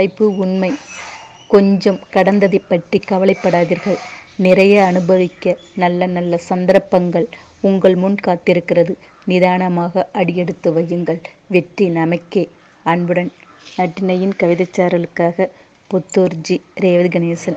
தலைப்பு உண்மை கொஞ்சம் கடந்ததை பற்றி கவலைப்படாதீர்கள். நிறைய அனுபவிக்க நல்ல நல்ல சந்தர்ப்பங்கள் உங்கள் முன் காத்திருக்கிறது. நிதானமாக அடியெடுத்து வையுங்கள். வெற்றி நமக்கே. அன்புடன் நட்டினையின் கவிதைச்சாரலுக்காக புத்தூர்ஜி ரேவதி கணேசன்